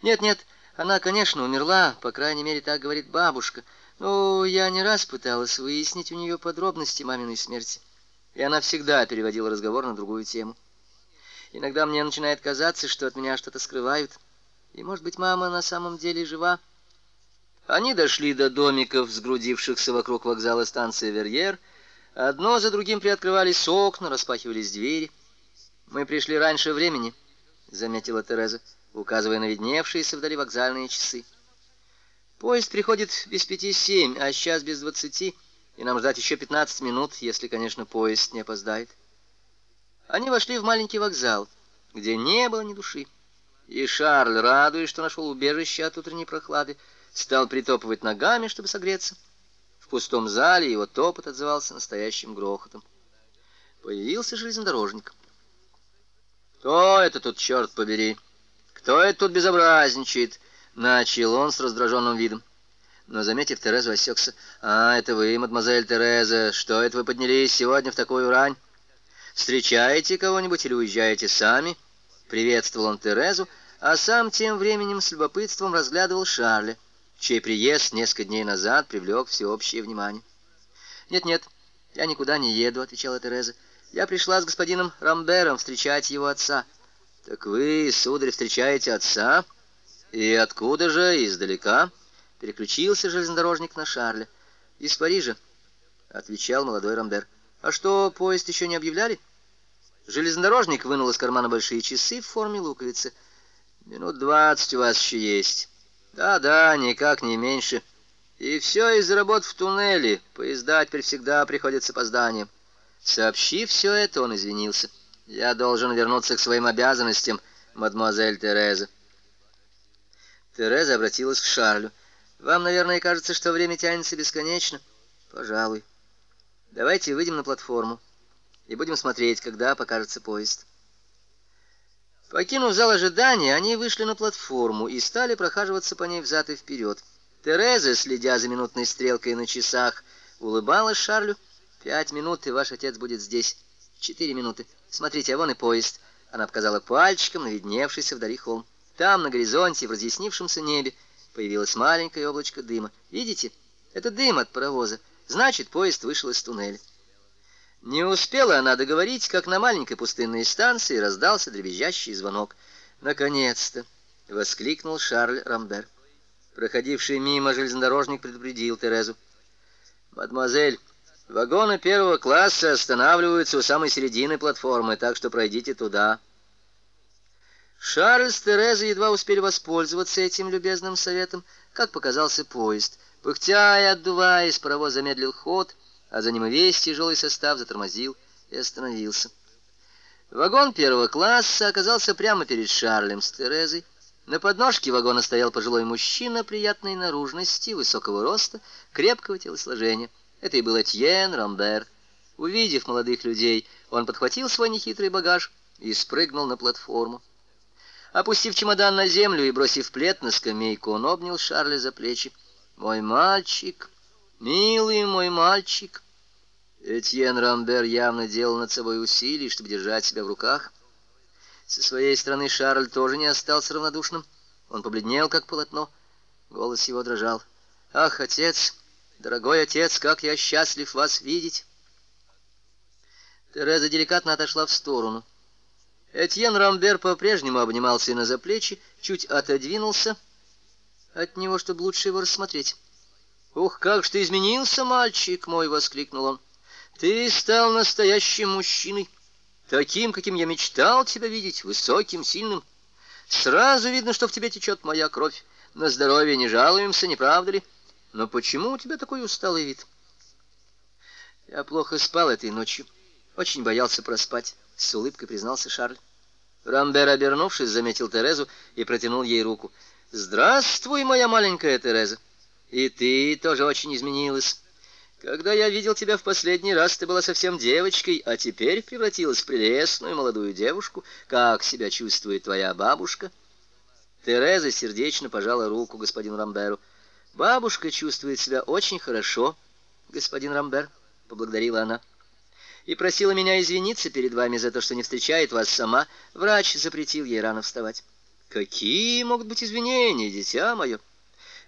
«Нет-нет, она, конечно, умерла, по крайней мере, так говорит бабушка. Но я не раз пыталась выяснить у нее подробности маминой смерти, и она всегда переводила разговор на другую тему. Иногда мне начинает казаться, что от меня что-то скрывают, и, может быть, мама на самом деле жива?» Они дошли до домиков, сгрудившихся вокруг вокзала станции «Верьер», Одно за другим приоткрывались окна, распахивались двери. «Мы пришли раньше времени», — заметила Тереза, указывая на видневшиеся вдали вокзальные часы. «Поезд приходит без пяти семь, а сейчас без двадцати, и нам ждать еще пятнадцать минут, если, конечно, поезд не опоздает». Они вошли в маленький вокзал, где не было ни души. И Шарль, радуясь, что нашел убежище от утренней прохлады, стал притопывать ногами, чтобы согреться пустом зале его топот отзывался настоящим грохотом. Появился железнодорожник. «Кто это тут, черт побери? Кто это тут безобразничает?» Начал он с раздраженным видом. Но, заметив Терезу, осекся. «А, это вы, мадемуазель Тереза. Что это вы поднялись сегодня в такую рань? Встречаете кого-нибудь или уезжаете сами?» Приветствовал он Терезу, а сам тем временем с любопытством разглядывал Шарля чей приезд несколько дней назад привлек всеобщее внимание. «Нет-нет, я никуда не еду», — отвечала Тереза. «Я пришла с господином Рамбером встречать его отца». «Так вы, сударь, встречаете отца? И откуда же, издалека?» Переключился железнодорожник на Шарля. «Из Парижа», — отвечал молодой Рамбер. «А что, поезд еще не объявляли?» Железнодорожник вынул из кармана большие часы в форме луковицы. «Минут двадцать у вас еще есть». Да-да, никак не меньше. И все из работ в туннеле. Поезда теперь всегда приходят с опозданием. Сообщив все это, он извинился. Я должен вернуться к своим обязанностям, мадемуазель Тереза. Тереза обратилась к Шарлю. Вам, наверное, кажется, что время тянется бесконечно. Пожалуй. Давайте выйдем на платформу и будем смотреть, когда покажется поезд. Покинув зал ожидания, они вышли на платформу и стали прохаживаться по ней взад и вперед. Тереза, следя за минутной стрелкой на часах, улыбалась Шарлю. «Пять минут, и ваш отец будет здесь. Четыре минуты. Смотрите, а вон и поезд». Она показала пальчиком на видневшийся вдали холм. Там, на горизонте, в разъяснившемся небе, появилось маленькое облачко дыма. Видите? Это дым от паровоза. Значит, поезд вышел из туннеля. Не успела она договорить, как на маленькой пустынной станции раздался дребезжащий звонок. «Наконец-то!» — воскликнул Шарль Рамбер. Проходивший мимо железнодорожник предупредил Терезу. «Мадемуазель, вагоны первого класса останавливаются у самой середины платформы, так что пройдите туда». Шарль с Терезой едва успели воспользоваться этим любезным советом, как показался поезд. Пыхтя и отдуваясь, паровоз замедлил ход — а за ним и весь тяжелый состав затормозил и остановился. Вагон первого класса оказался прямо перед Шарлем с Терезой. На подножке вагона стоял пожилой мужчина приятной наружности, высокого роста, крепкого телосложения. Это и был Этьен Рамбер. Увидев молодых людей, он подхватил свой нехитрый багаж и спрыгнул на платформу. Опустив чемодан на землю и бросив плед на скамейку, он обнял Шарля за плечи. «Мой мальчик», «Милый мой мальчик!» Этьен Рамбер явно делал над собой усилий, чтобы держать себя в руках. Со своей стороны Шарль тоже не остался равнодушным. Он побледнел, как полотно. Голос его дрожал. «Ах, отец! Дорогой отец, как я счастлив вас видеть!» Тереза деликатно отошла в сторону. Этьен Рамбер по-прежнему обнимал сына за плечи, чуть отодвинулся от него, чтобы лучше его рассмотреть. «Ух, как же ты изменился, мальчик мой!» — воскликнул он. «Ты стал настоящим мужчиной, таким, каким я мечтал тебя видеть, высоким, сильным. Сразу видно, что в тебе течет моя кровь. На здоровье не жалуемся, не правда ли? Но почему у тебя такой усталый вид?» «Я плохо спал этой ночью. Очень боялся проспать», — с улыбкой признался Шарль. Рамбер, обернувшись, заметил Терезу и протянул ей руку. «Здравствуй, моя маленькая Тереза!» И ты тоже очень изменилась. Когда я видел тебя в последний раз, ты была совсем девочкой, а теперь превратилась в прелестную молодую девушку. Как себя чувствует твоя бабушка? Тереза сердечно пожала руку господину Рамберу. Бабушка чувствует себя очень хорошо, господин Рамбер, поблагодарила она. И просила меня извиниться перед вами за то, что не встречает вас сама. Врач запретил ей рано вставать. Какие могут быть извинения, дитя мое?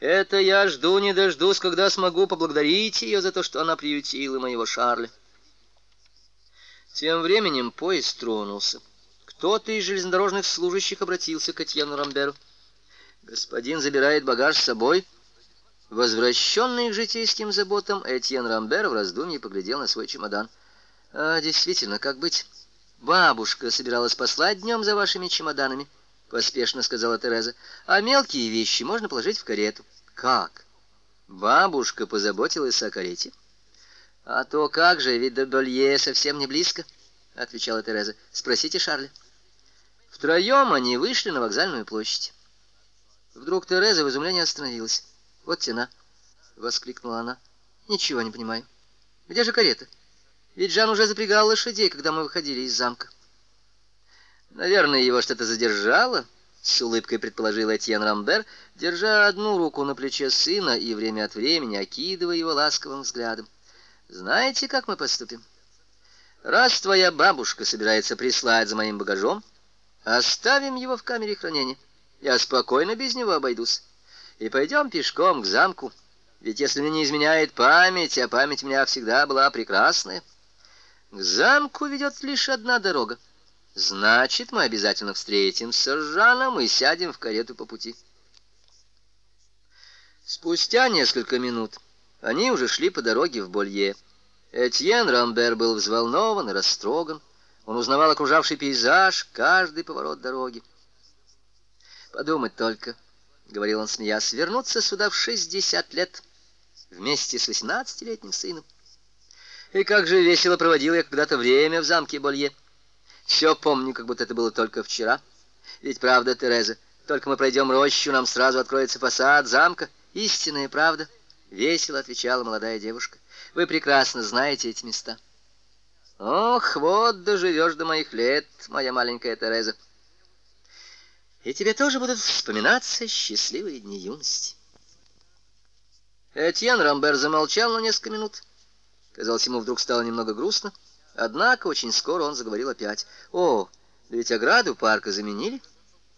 Это я жду не дождусь, когда смогу поблагодарить ее за то, что она приютила моего Шарля. Тем временем поезд тронулся. Кто-то из железнодорожных служащих обратился к Этьену Рамберу. «Господин забирает багаж с собой». Возвращенный к житейским заботам, Этьен Рамбер в раздумье поглядел на свой чемодан. «А, действительно, как быть? Бабушка собиралась послать днем за вашими чемоданами», — поспешно сказала Тереза. «А мелкие вещи можно положить в карету». Как? Бабушка позаботилась о карете? А то как же, ведь до Долье совсем не близко, отвечала Тереза. Спросите Шарля. Втроем они вышли на вокзальную площадь. Вдруг Тереза в изумлении остановилась. Вот тена, воскликнула она. Ничего не понимаю. Где же карета? Ведь Жан уже запрягал лошадей, когда мы выходили из замка. Наверное, его что-то задержало, — с улыбкой предположил Этьен Рамбер, держа одну руку на плече сына и время от времени окидывая его ласковым взглядом. «Знаете, как мы поступим? Раз твоя бабушка собирается прислать за моим багажом, оставим его в камере хранения. Я спокойно без него обойдусь. И пойдем пешком к замку. Ведь если мне не изменяет память, а память у меня всегда была прекрасная, к замку ведет лишь одна дорога — Значит, мы обязательно встретимся с Жаном и сядем в карету по пути. Спустя несколько минут они уже шли по дороге в Болье. Этьен Рамбер был взволнован и растроган. Он узнавал окружавший пейзаж, каждый поворот дороги. «Подумать только», — говорил он, смеясь, — «вернуться сюда в 60 лет вместе с 18-летним сыном. И как же весело проводил я когда-то время в замке Болье». Все помню, как будто это было только вчера. Ведь правда, Тереза, только мы пройдем рощу, нам сразу откроется фасад замка. Истинная правда, — весело отвечала молодая девушка. Вы прекрасно знаете эти места. Ох, вот доживешь до моих лет, моя маленькая Тереза. И тебе тоже будут вспоминаться счастливые дни юности. Этьен Рамбер замолчал на несколько минут. Казалось, ему вдруг стало немного грустно. — Однако очень скоро он заговорил опять. «О, ведь ограду парка заменили.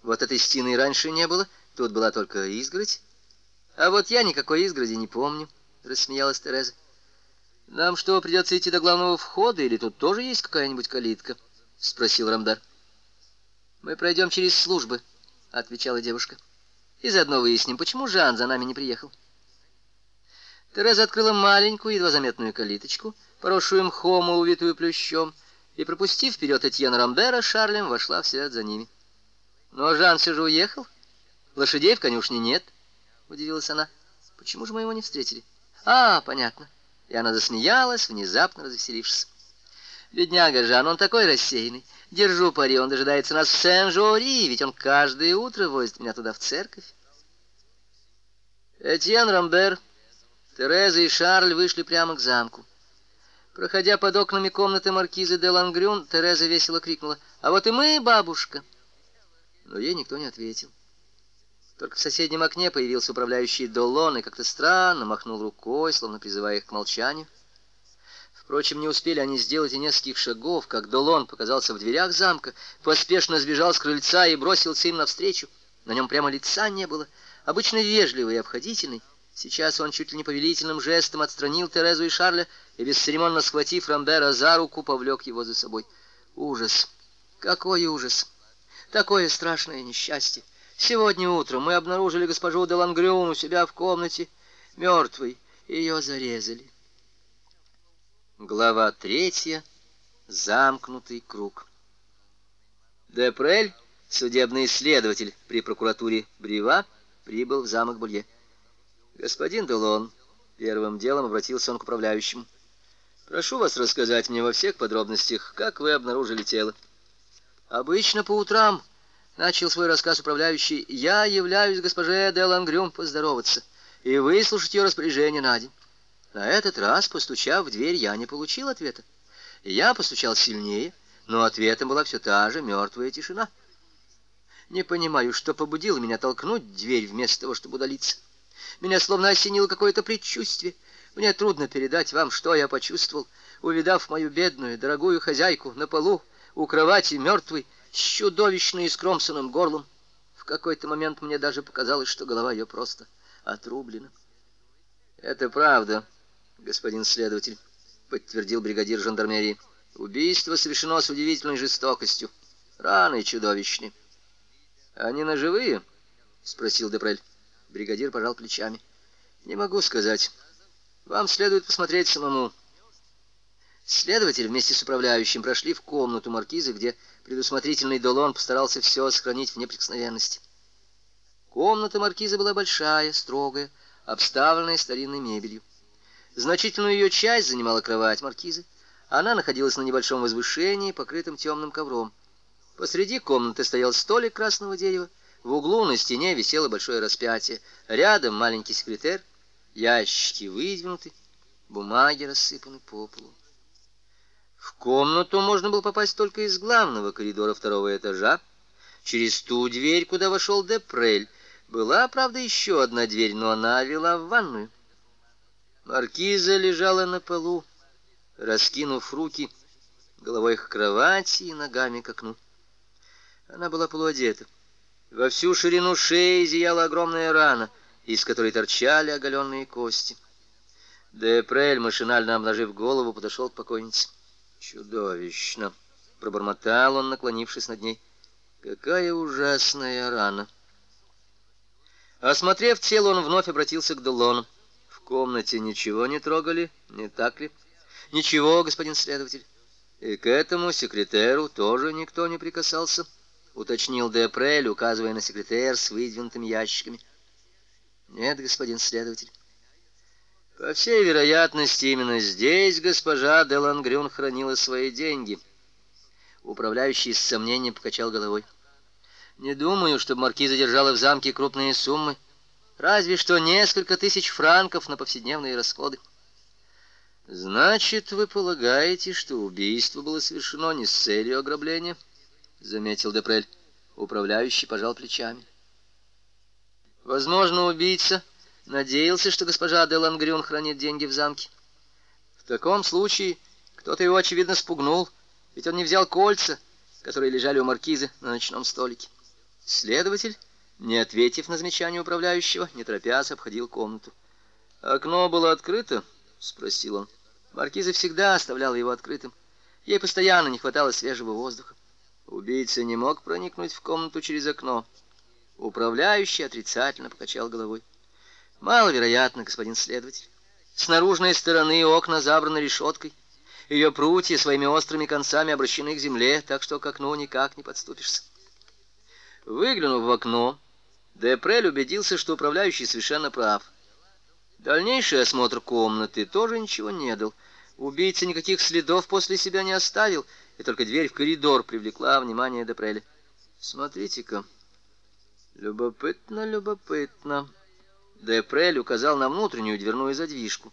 Вот этой стены раньше не было, тут была только изгородь. А вот я никакой изгороди не помню», — рассмеялась Тереза. «Нам что, придется идти до главного входа, или тут тоже есть какая-нибудь калитка?» — спросил Рамдар. «Мы пройдем через службы», — отвечала девушка. «И заодно выясним, почему Жан за нами не приехал». Тереза открыла маленькую, едва заметную калиточку — поросшую мхому, увитую плющом, и, пропустив вперед Этьена Рамбера, Шарлем вошла вслед за ними. «Но Жан все же уехал. Лошадей в конюшне нет», — удивилась она. «Почему же мы его не встретили?» «А, понятно». И она засмеялась, внезапно развеселившись. «Бедняга Жан, он такой рассеянный. Держу пари, он дожидается нас в Сен-Жори, ведь он каждое утро возит меня туда в церковь». Этьен Рамбер, Тереза и Шарль вышли прямо к замку. Проходя под окнами комнаты маркизы де Лангрюн, Тереза весело крикнула «А вот и мы, бабушка!» Но ей никто не ответил. Только в соседнем окне появился управляющий Долон и как-то странно махнул рукой, словно призывая их к молчанию. Впрочем, не успели они сделать и нескольких шагов, как Долон показался в дверях замка, поспешно сбежал с крыльца и бросился им навстречу. На нем прямо лица не было, обычно вежливый и обходительный. Сейчас он чуть ли не повелительным жестом отстранил Терезу и Шарля и, бесцеремонно схватив Рамбера за руку, повлек его за собой. Ужас! Какой ужас! Такое страшное несчастье! Сегодня утром мы обнаружили госпожу Делангрюн у себя в комнате, мертвой. Ее зарезали. Глава третья. Замкнутый круг. Депрель, судебный следователь при прокуратуре Брива, прибыл в замок Булье. «Господин Делон», — первым делом обратился он к управляющему, — «прошу вас рассказать мне во всех подробностях, как вы обнаружили тело». «Обычно по утрам», — начал свой рассказ управляющий, — «я являюсь госпоже Делон Лангрюм поздороваться и выслушать ее распоряжение на день». На этот раз, постучав в дверь, я не получил ответа. Я постучал сильнее, но ответом была все та же мертвая тишина. Не понимаю, что побудило меня толкнуть дверь вместо того, чтобы удалиться. Меня словно осенило какое-то предчувствие. Мне трудно передать вам, что я почувствовал, увидав мою бедную, дорогую хозяйку на полу, у кровати мертвой, с чудовищно искромсанным горлом. В какой-то момент мне даже показалось, что голова ее просто отрублена. «Это правда, господин следователь», — подтвердил бригадир жандармерии. «Убийство совершено с удивительной жестокостью. Раны чудовищные. «Они наживые? — спросил Депрель. Бригадир пожал плечами. «Не могу сказать. Вам следует посмотреть самому». Следователь вместе с управляющим прошли в комнату маркиза, где предусмотрительный Долон постарался все сохранить в неприкосновенности. Комната маркиза была большая, строгая, обставленная старинной мебелью. Значительную ее часть занимала кровать маркизы. Она находилась на небольшом возвышении, покрытом темным ковром. Посреди комнаты стоял столик красного дерева, в углу на стене висело большое распятие. Рядом маленький секретарь, ящики выдвинуты, бумаги рассыпаны по полу. В комнату можно было попасть только из главного коридора второго этажа, через ту дверь, куда вошел Депрель. Была, правда, еще одна дверь, но она вела в ванную. Маркиза лежала на полу, раскинув руки головой к кровати и ногами к окну. Она была полуодета. Во всю ширину шеи зияла огромная рана, из которой торчали оголенные кости. Депрель, машинально обнажив голову, подошел к покойнице. «Чудовищно!» — пробормотал он, наклонившись над ней. «Какая ужасная рана!» Осмотрев тело, он вновь обратился к Делону. «В комнате ничего не трогали, не так ли?» «Ничего, господин следователь». «И к этому секретеру тоже никто не прикасался» уточнил Депрель, указывая на секретарь с выдвинутыми ящиками. Нет, господин следователь. По всей вероятности, именно здесь госпожа Делангрюн хранила свои деньги. Управляющий с сомнением покачал головой. Не думаю, чтобы маркиза держала в замке крупные суммы, разве что несколько тысяч франков на повседневные расходы. Значит, вы полагаете, что убийство было совершено не с целью ограбления? — заметил Депрель. Управляющий пожал плечами. Возможно, убийца надеялся, что госпожа де Лангрюн хранит деньги в замке. В таком случае кто-то его, очевидно, спугнул, ведь он не взял кольца, которые лежали у маркизы на ночном столике. Следователь, не ответив на замечание управляющего, не торопясь, обходил комнату. «Окно было открыто?» — спросил он. Маркиза всегда оставляла его открытым. Ей постоянно не хватало свежего воздуха. Убийца не мог проникнуть в комнату через окно. Управляющий отрицательно покачал головой. Маловероятно, господин следователь. С наружной стороны окна забраны решеткой. Ее прутья своими острыми концами обращены к земле, так что к окну никак не подступишься. Выглянув в окно, Депрель убедился, что управляющий совершенно прав. Дальнейший осмотр комнаты тоже ничего не дал. Убийца никаких следов после себя не оставил, и только дверь в коридор привлекла внимание Депреля. «Смотрите-ка, любопытно, любопытно». Депрель указал на внутреннюю дверную задвижку.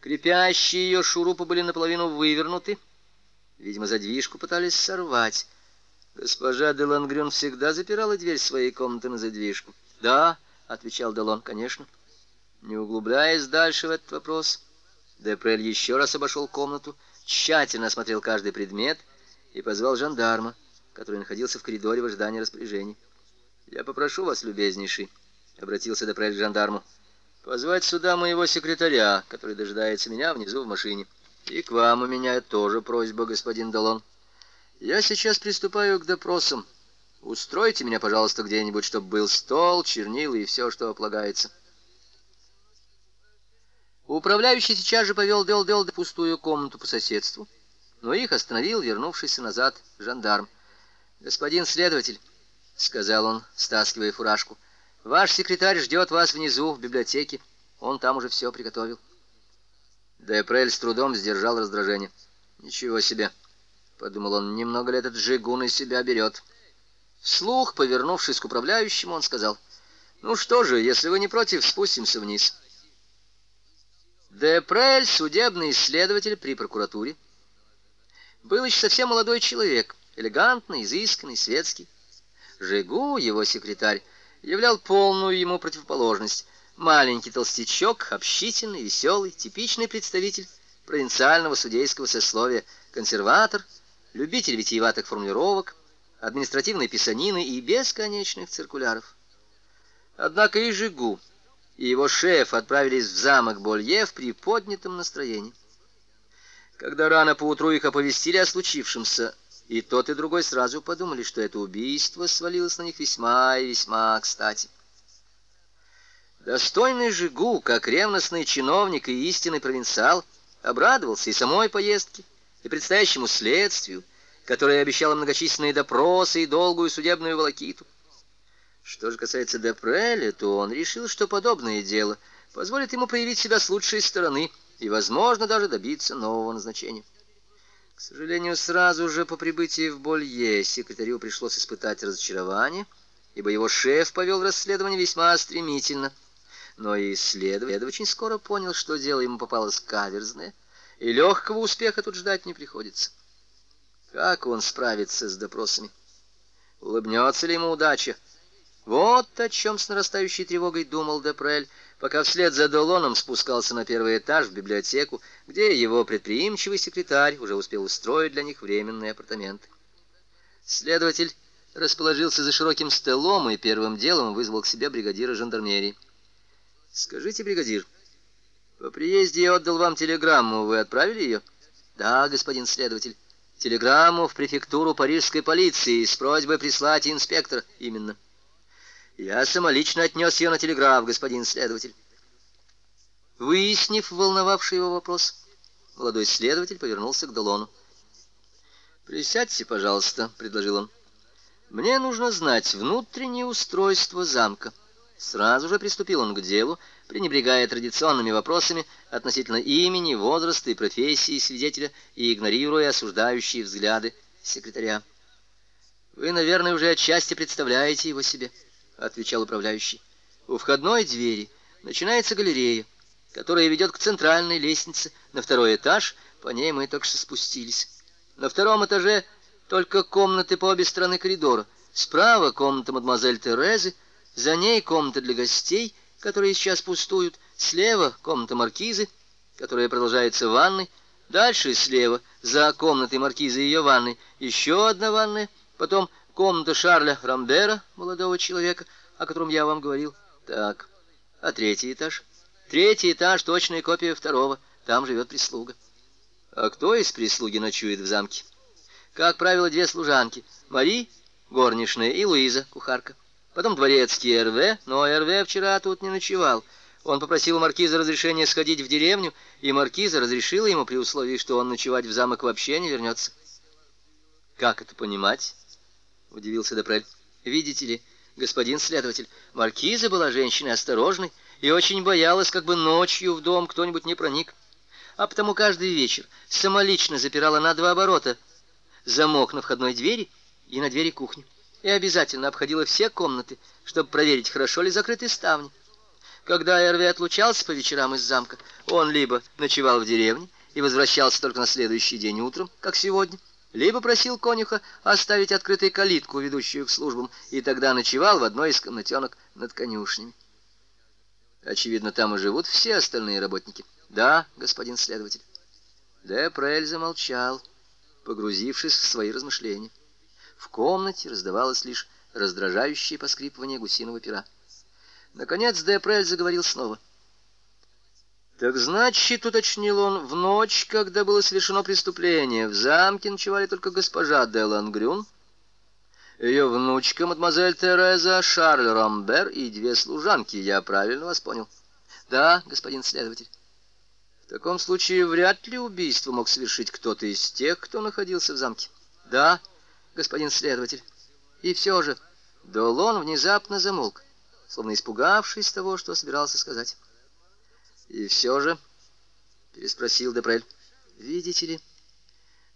Крепящие ее шурупы были наполовину вывернуты. Видимо, задвижку пытались сорвать. Госпожа Делангрюн всегда запирала дверь своей комнаты на задвижку. «Да», — отвечал Делон, — «конечно». Не углубляясь дальше в этот вопрос, Депрель еще раз обошел комнату, тщательно осмотрел каждый предмет — и позвал жандарма, который находился в коридоре в ожидании распоряжений. «Я попрошу вас, любезнейший», — обратился Депрель к жандарму, — «позвать сюда моего секретаря, который дожидается меня внизу в машине. И к вам у меня тоже просьба, господин Долон. Я сейчас приступаю к допросам. Устройте меня, пожалуйста, где-нибудь, чтобы был стол, чернила и все, что полагается». Управляющий сейчас же повел Дел-Дел в пустую комнату по соседству, — но их остановил вернувшийся назад жандарм. «Господин следователь», — сказал он, стаскивая фуражку, — «ваш секретарь ждет вас внизу, в библиотеке. Он там уже все приготовил». Депрель с трудом сдержал раздражение. «Ничего себе!» — подумал он. «Немного ли этот жигун из себя берет?» Вслух, повернувшись к управляющему, он сказал. «Ну что же, если вы не против, спустимся вниз». Депрель, судебный следователь при прокуратуре, был еще совсем молодой человек, элегантный, изысканный, светский. Жигу, его секретарь, являл полную ему противоположность. Маленький толстячок, общительный, веселый, типичный представитель провинциального судейского сословия, консерватор, любитель витиеватых формулировок, административной писанины и бесконечных циркуляров. Однако и Жигу, и его шеф отправились в замок Болье в приподнятом настроении. Когда рано поутру их оповестили о случившемся, и тот, и другой сразу подумали, что это убийство свалилось на них весьма и весьма кстати. Достойный Жигу, как ревностный чиновник и истинный провинциал, обрадовался и самой поездке, и предстоящему следствию, которое обещало многочисленные допросы и долгую судебную волокиту. Что же касается Депреля, то он решил, что подобное дело позволит ему проявить себя с лучшей стороны – и, возможно, даже добиться нового назначения. К сожалению, сразу же по прибытии в Болье секретарю пришлось испытать разочарование, ибо его шеф повел расследование весьма стремительно. Но и следователь очень скоро понял, что дело ему попалось каверзное, и легкого успеха тут ждать не приходится. Как он справится с допросами? Улыбнется ли ему удача? Вот о чем с нарастающей тревогой думал Депрель, пока вслед за Долоном спускался на первый этаж в библиотеку, где его предприимчивый секретарь уже успел устроить для них временный апартамент, Следователь расположился за широким столом и первым делом вызвал к себе бригадира жандармерии. «Скажите, бригадир, по приезде я отдал вам телеграмму, вы отправили ее?» «Да, господин следователь. Телеграмму в префектуру парижской полиции с просьбой прислать инспектора». «Именно». Я самолично отнес ее на телеграф, господин следователь. Выяснив волновавший его вопрос, молодой следователь повернулся к Долону. «Присядьте, пожалуйста», — предложил он. «Мне нужно знать внутреннее устройство замка». Сразу же приступил он к делу, пренебрегая традиционными вопросами относительно имени, возраста и профессии свидетеля и игнорируя осуждающие взгляды секретаря. «Вы, наверное, уже отчасти представляете его себе» отвечал управляющий. У входной двери начинается галерея, которая ведет к центральной лестнице на второй этаж, по ней мы только что спустились. На втором этаже только комнаты по обе стороны коридора. Справа комната мадемуазель Терезы, за ней комната для гостей, которые сейчас пустуют, слева комната маркизы, которая продолжается в ванной, дальше слева за комнатой маркизы и ее ванной еще одна ванная, потом Комната Шарля Рамдера, молодого человека, о котором я вам говорил. Так, а третий этаж? Третий этаж — точная копия второго. Там живет прислуга. А кто из прислуги ночует в замке? Как правило, две служанки. Мари, горничная, и Луиза, кухарка. Потом дворецкий РВ, но РВ вчера тут не ночевал. Он попросил маркиза разрешения сходить в деревню, и маркиза разрешила ему при условии, что он ночевать в замок вообще не вернется. Как это понимать? — удивился Депрель. «Видите ли, господин следователь, маркиза была женщиной осторожной и очень боялась, как бы ночью в дом кто-нибудь не проник. А потому каждый вечер самолично запирала на два оборота замок на входной двери и на двери кухни. И обязательно обходила все комнаты, чтобы проверить, хорошо ли закрыты ставни. Когда Эрви отлучался по вечерам из замка, он либо ночевал в деревне и возвращался только на следующий день утром, как сегодня, — либо просил конюха оставить открытой калитку, ведущую к службам, и тогда ночевал в одной из комнатенок над конюшнями. Очевидно, там и живут все остальные работники. Да, господин следователь. Депрель замолчал, погрузившись в свои размышления. В комнате раздавалось лишь раздражающее поскрипывание гусиного пера. Наконец Депрель заговорил снова — «Так значит, — уточнил он, — в ночь, когда было совершено преступление, в замке ночевали только госпожа де Лангрюн, ее внучка, мадемуазель Тереза, Шарль Рамбер и две служанки. Я правильно вас понял?» «Да, господин следователь». «В таком случае вряд ли убийство мог совершить кто-то из тех, кто находился в замке». «Да, господин следователь». «И все же...» Долон внезапно замолк, словно испугавшись того, что собирался сказать. «И все же?» — переспросил Депрель. «Видите ли,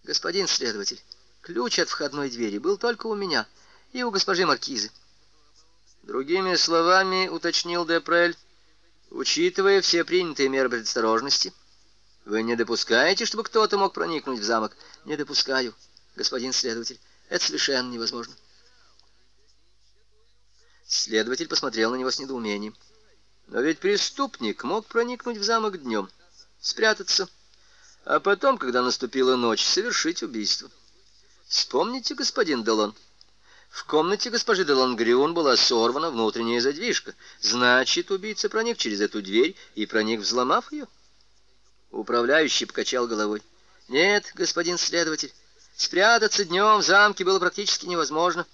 господин следователь, ключ от входной двери был только у меня и у госпожи Маркизы». Другими словами, уточнил Депрель, учитывая все принятые меры предосторожности, вы не допускаете, чтобы кто-то мог проникнуть в замок? Не допускаю, господин следователь. Это совершенно невозможно. Следователь посмотрел на него с недоумением. Но ведь преступник мог проникнуть в замок днем, спрятаться, а потом, когда наступила ночь, совершить убийство. Вспомните, господин Делон. В комнате госпожи Делон Гриун была сорвана внутренняя задвижка. Значит, убийца проник через эту дверь и проник, взломав ее? Управляющий покачал головой. Нет, господин следователь, спрятаться днем в замке было практически невозможно.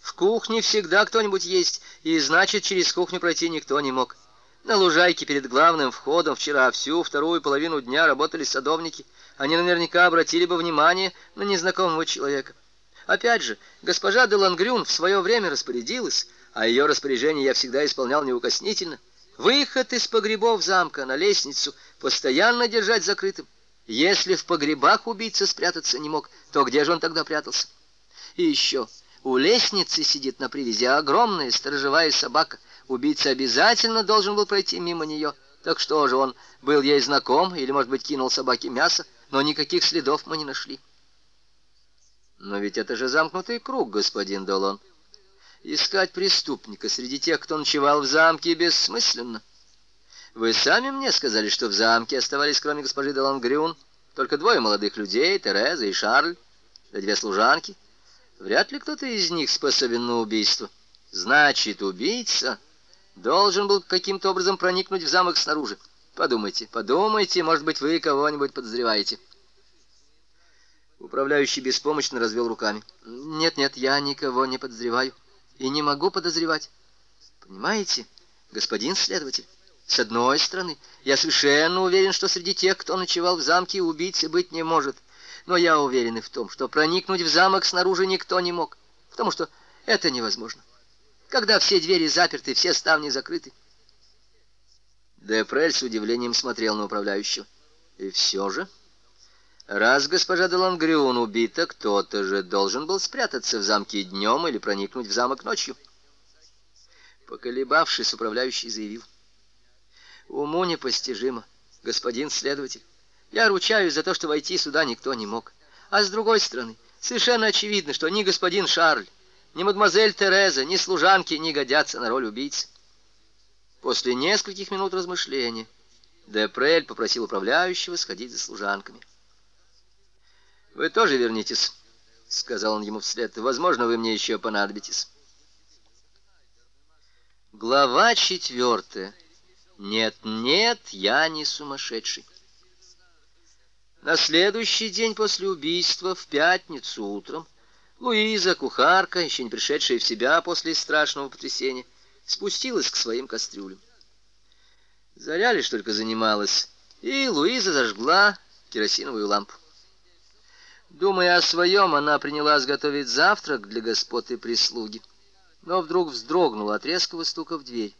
В кухне всегда кто-нибудь есть, и значит, через кухню пройти никто не мог. На лужайке перед главным входом вчера всю вторую половину дня работали садовники. Они наверняка обратили бы внимание на незнакомого человека. Опять же, госпожа де Лангрюн в свое время распорядилась, а ее распоряжение я всегда исполнял неукоснительно. Выход из погребов замка на лестницу постоянно держать закрытым. Если в погребах убийца спрятаться не мог, то где же он тогда прятался? И еще, у лестницы сидит на привязи огромная сторожевая собака — убийца обязательно должен был пройти мимо нее. Так что же он был ей знаком или, может быть, кинул собаке мясо, но никаких следов мы не нашли. Но ведь это же замкнутый круг, господин Долон. Искать преступника среди тех, кто ночевал в замке, бессмысленно. Вы сами мне сказали, что в замке оставались, кроме госпожи Делон Грюн, только двое молодых людей, Тереза и Шарль, да две служанки. Вряд ли кто-то из них способен на убийство. Значит, убийца должен был каким-то образом проникнуть в замок снаружи. Подумайте, подумайте, может быть, вы кого-нибудь подозреваете. Управляющий беспомощно развел руками. Нет-нет, я никого не подозреваю и не могу подозревать. Понимаете, господин следователь? С одной стороны, я совершенно уверен, что среди тех, кто ночевал в замке, убийцы быть не может. Но я уверен и в том, что проникнуть в замок снаружи никто не мог, потому что это невозможно когда все двери заперты, все ставни закрыты. Депрель с удивлением смотрел на управляющего. И все же, раз госпожа де Лангрион убита, кто-то же должен был спрятаться в замке днем или проникнуть в замок ночью. Поколебавшись, управляющий заявил. Уму непостижимо, господин следователь. Я ручаюсь за то, что войти сюда никто не мог. А с другой стороны, совершенно очевидно, что ни господин Шарль, ни мадемуазель Тереза, ни служанки не годятся на роль убийц. После нескольких минут размышления Депрель попросил управляющего сходить за служанками. «Вы тоже вернитесь», — сказал он ему вслед. «Возможно, вы мне еще понадобитесь». Глава четвертая. «Нет, нет, я не сумасшедший». На следующий день после убийства, в пятницу утром, Луиза, кухарка, еще не пришедшая в себя после страшного потрясения, спустилась к своим кастрюлям. Заря лишь только занималась, и Луиза зажгла керосиновую лампу. Думая о своем, она принялась готовить завтрак для господ и прислуги, но вдруг вздрогнула от резкого стука в дверь.